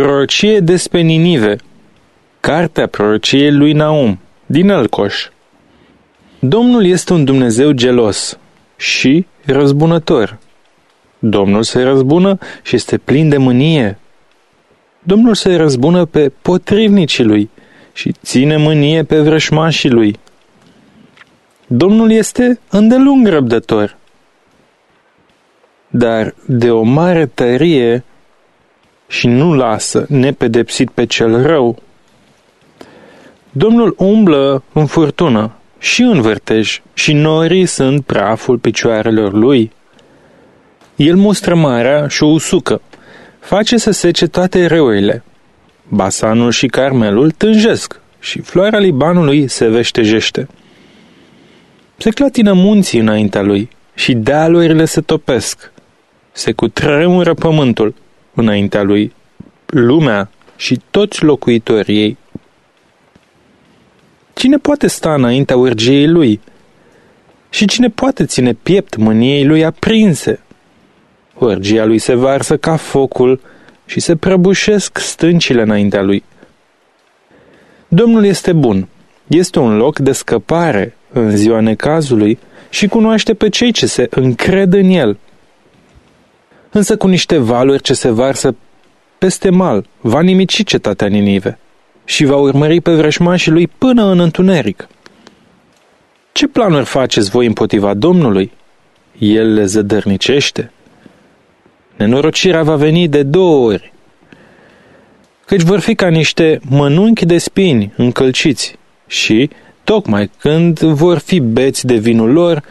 Prorocie despre Ninive. Cartea prorociei lui Naum, din Elcoș. Domnul este un Dumnezeu gelos și răzbunător. Domnul se răzbună și este plin de mânie. Domnul se răzbună pe potrivnicii lui și ține mânie pe vrășmașii lui. Domnul este îndelung răbdător, dar de o mare tărie și nu lasă nepedepsit pe cel rău. Domnul umblă în furtună și în vârtej și norii sunt praful picioarelor lui. El mustră marea și o usucă, face să sece toate reurile. Basanul și Carmelul tânjesc și floarea Libanului se veștejește. Se clatină munții înaintea lui și dealurile se topesc. Se cutremură pământul înaintea lui, lumea și toți locuitorii ei. Cine poate sta înaintea urgiei lui? Și cine poate ține piept mâniei lui aprinse? Urgia lui se varsă ca focul și se prăbușesc stâncile înaintea lui. Domnul este bun, este un loc de scăpare în ziua necazului și cunoaște pe cei ce se încred în el. Însă cu niște valuri ce se varsă peste mal, va nimici cetatea Ninive și va urmări pe vrășmașii lui până în întuneric. Ce planuri faceți voi împotriva Domnului? El le zădărnicește. Nenorocirea va veni de două ori, căci vor fi ca niște mănunchi de spini încălciți și, tocmai când vor fi beți de vinul lor,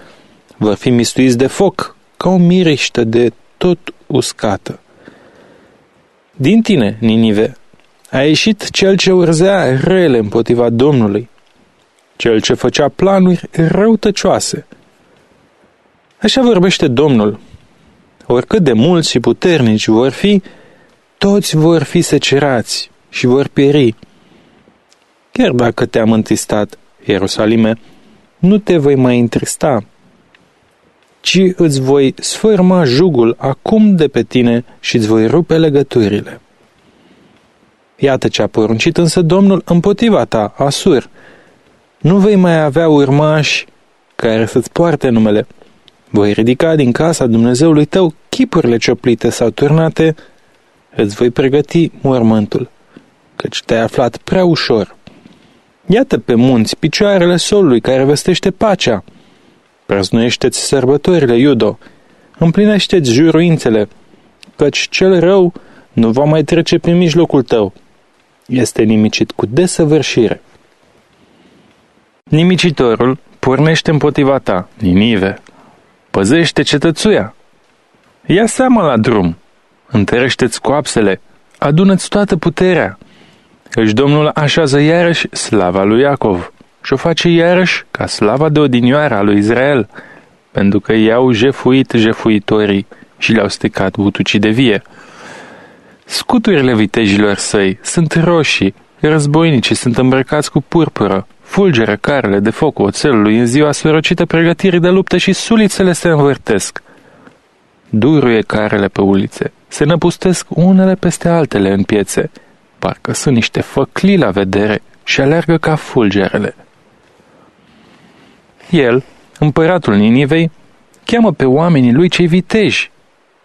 vor fi mistuiți de foc, ca o miriște de tot uscată. Din tine, Ninive, a ieșit cel ce urzea rele împotriva Domnului, cel ce făcea planuri răutăcioase. Așa vorbește Domnul. Oricât de mulți și puternici vor fi, toți vor fi secerați și vor pieri. Chiar dacă te-am întristat, Ierusalime, nu te voi mai întrista, ci îți voi sfârma jugul acum de pe tine și îți voi rupe legăturile. Iată ce a poruncit însă Domnul împotriva ta, Asur. Nu vei mai avea urmași care să-ți poarte numele. Voi ridica din casa Dumnezeului tău chipurile cioplite sau turnate, îți voi pregăti mormântul, căci te-ai aflat prea ușor. Iată pe munți picioarele solului care vestește pacea. Prăznuiește-ți sărbătorile, Iudo, împlinește-ți juruințele, căci cel rău nu va mai trece prin mijlocul tău este nimicit cu desăvârșire. Nimicitorul pornește împotriva ta, Ninive. Păzește cetățuia. Ia seama la drum. Întărește-ți coapsele. Adună-ți toată puterea. Căci Domnul așează iarăși slava lui Iacov și o face iarăși ca slava de odinioară a lui Israel, pentru că i-au jefuit jefuitorii și le-au stricat butucii de vie. Scuturile vitejilor săi sunt roșii, războinicii sunt îmbrăcați cu purpură, fulgeră carele de foc oțelului în ziua sferocită pregătirii de luptă și sulițele se învârtesc. Duruie carele pe ulițe, se năpustesc unele peste altele în piețe, parcă sunt niște făcli la vedere și alergă ca fulgerele. El, împăratul Ninivei, cheamă pe oamenii lui cei viteji,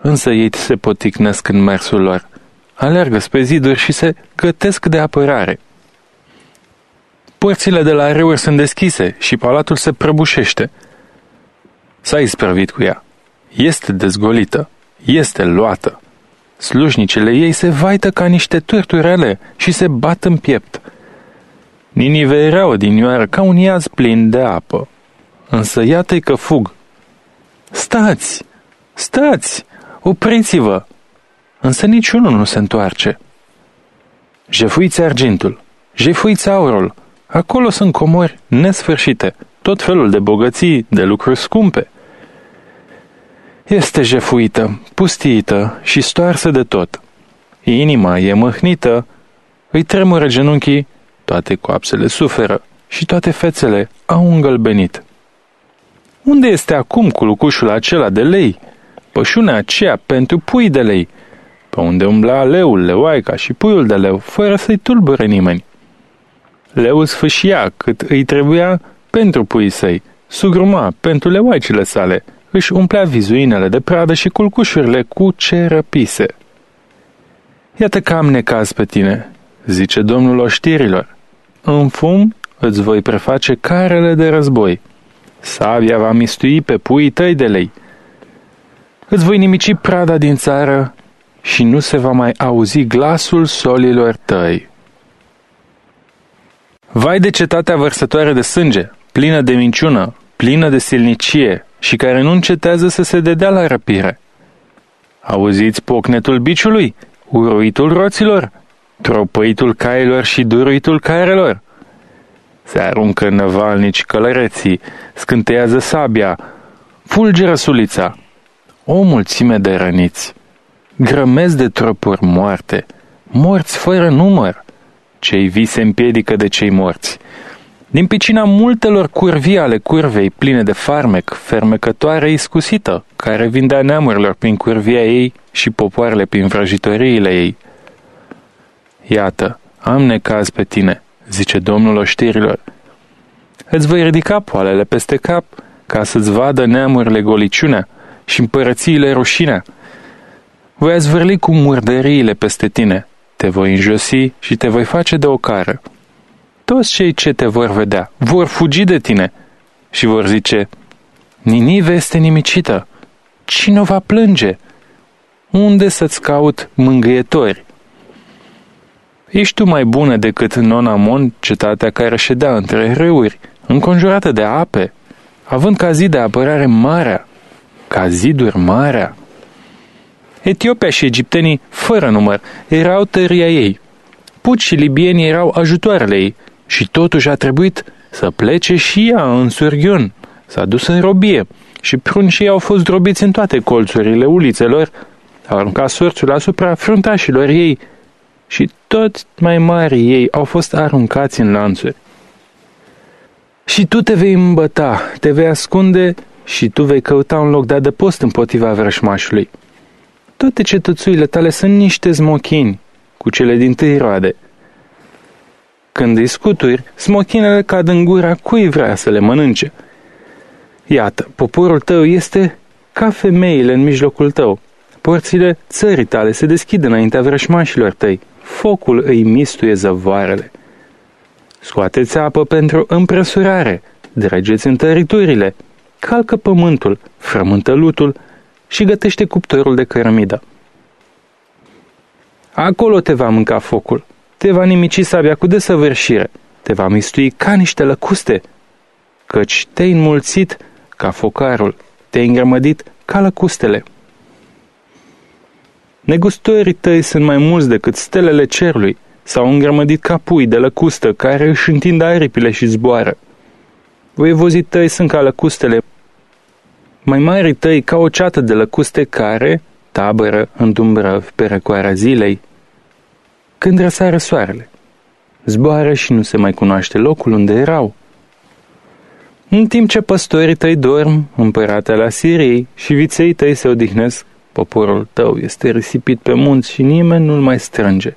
însă ei se poticnesc în mersul lor alergă spre ziduri și se gătesc de apărare. Porțile de la râuri sunt deschise și palatul se prăbușește. S-a isprăvit cu ea. Este dezgolită. Este luată. Slujnicile ei se vaită ca niște turturele și se bat în piept. Ninive era odinioară ca un iaz plin de apă. Însă iată-i că fug. Stați! Stați! Opriți-vă! însă niciunul nu se întoarce. Jefuiți argintul, jefuiți aurul, acolo sunt comori nesfârșite, tot felul de bogății, de lucruri scumpe. Este jefuită, pustiită și stoarsă de tot. Inima e măhnită, îi tremură genunchii, toate coapsele suferă și toate fețele au îngălbenit. Unde este acum cu lucușul acela de lei, pășunea aceea pentru pui de lei, pe unde umbla leul, leoaica și puiul de leu, fără să-i tulbure nimeni. Leul sfâșia cât îi trebuia pentru puii săi, sugruma pentru leoaicile sale, își umplea vizuinele de pradă și culcușurile cu ce răpise. Iată că am necaz pe tine, zice domnul oștirilor. În fum îți voi preface carele de război. Sabia va mistui pe puii tăi de lei. Îți voi nimici prada din țară și nu se va mai auzi glasul solilor tăi. Vai de cetatea vărsătoare de sânge, plină de minciună, plină de silnicie și care nu încetează să se dedea la răpire. Auziți pocnetul biciului, uruitul roților, tropăitul cailor și duruitul carelor. Se aruncă năvalnici călăreții, scânteiază sabia, fulgeră sulița. O mulțime de răniți, grămezi de trupuri moarte, morți fără număr. Cei vii se împiedică de cei morți. Din picina multelor curvii ale curvei pline de farmec, fermecătoare iscusită, care vindea neamurilor prin curvia ei și popoarele prin vrăjitoriile ei. Iată, am necaz pe tine, zice Domnul oștirilor. Îți voi ridica poalele peste cap, ca să-ți vadă neamurile goliciunea și împărățiile rușinea. Voi zvârli cu murdăriile peste tine, te voi înjosi și te voi face de ocară. Toți cei ce te vor vedea vor fugi de tine și vor zice, Ninive este nimicită, cine va plânge? Unde să-ți caut mângâietori? Ești tu mai bună decât Nonamon, cetatea care ședea între râuri, înconjurată de ape, având ca zi de apărare marea, ca ziduri marea. Etiopia și egiptenii, fără număr, erau tăria ei. Puci și libienii erau ajutoarele ei și totuși a trebuit să plece și ea în surghion. S-a dus în robie și pruncii au fost drobiți în toate colțurile ulițelor, au aruncat sorțul asupra fruntașilor ei și toți mai mari ei au fost aruncați în lanțuri. Și tu te vei îmbăta, te vei ascunde și tu vei căuta un loc de adăpost împotriva vrășmașului. Toate cetățuile tale sunt niște smochini cu cele din tâi roade. Când îi scuturi, smochinele cad în gura cui vrea să le mănânce. Iată, poporul tău este ca femeile în mijlocul tău. Porțile țării tale se deschid înaintea vrășmașilor tăi. Focul îi mistuie zăvoarele. Scoateți apă pentru împresurare, dregeți întăriturile, calcă pământul, frământă lutul și gătește cuptorul de cărămidă. Acolo te va mânca focul, te va nimici sabia cu desăvârșire, te va mistui ca niște lăcuste, căci te-ai înmulțit ca focarul, te-ai îngrămădit ca lăcustele. Negustorii tăi sunt mai mulți decât stelele cerului, s-au îngrămădit ca pui de lăcustă care își întind aripile și zboară. Voievozii tăi sunt ca lăcustele, mai mari tăi ca o ceată de lăcuste care tabără în dumbrăv pe răcoarea zilei. Când răsară soarele, zboară și nu se mai cunoaște locul unde erau. În timp ce păstorii tăi dorm, împăratele Siriei și viței tăi se odihnesc, poporul tău este risipit pe munți și nimeni nu-l mai strânge.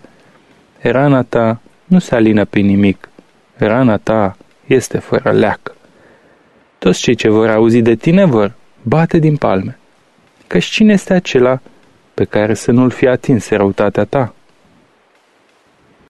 Rana ta nu se alină pe nimic, rana ta este fără leac. Toți cei ce vor auzi de tine vor bate din palme, căci cine este acela pe care să nu-l fi atins răutatea ta?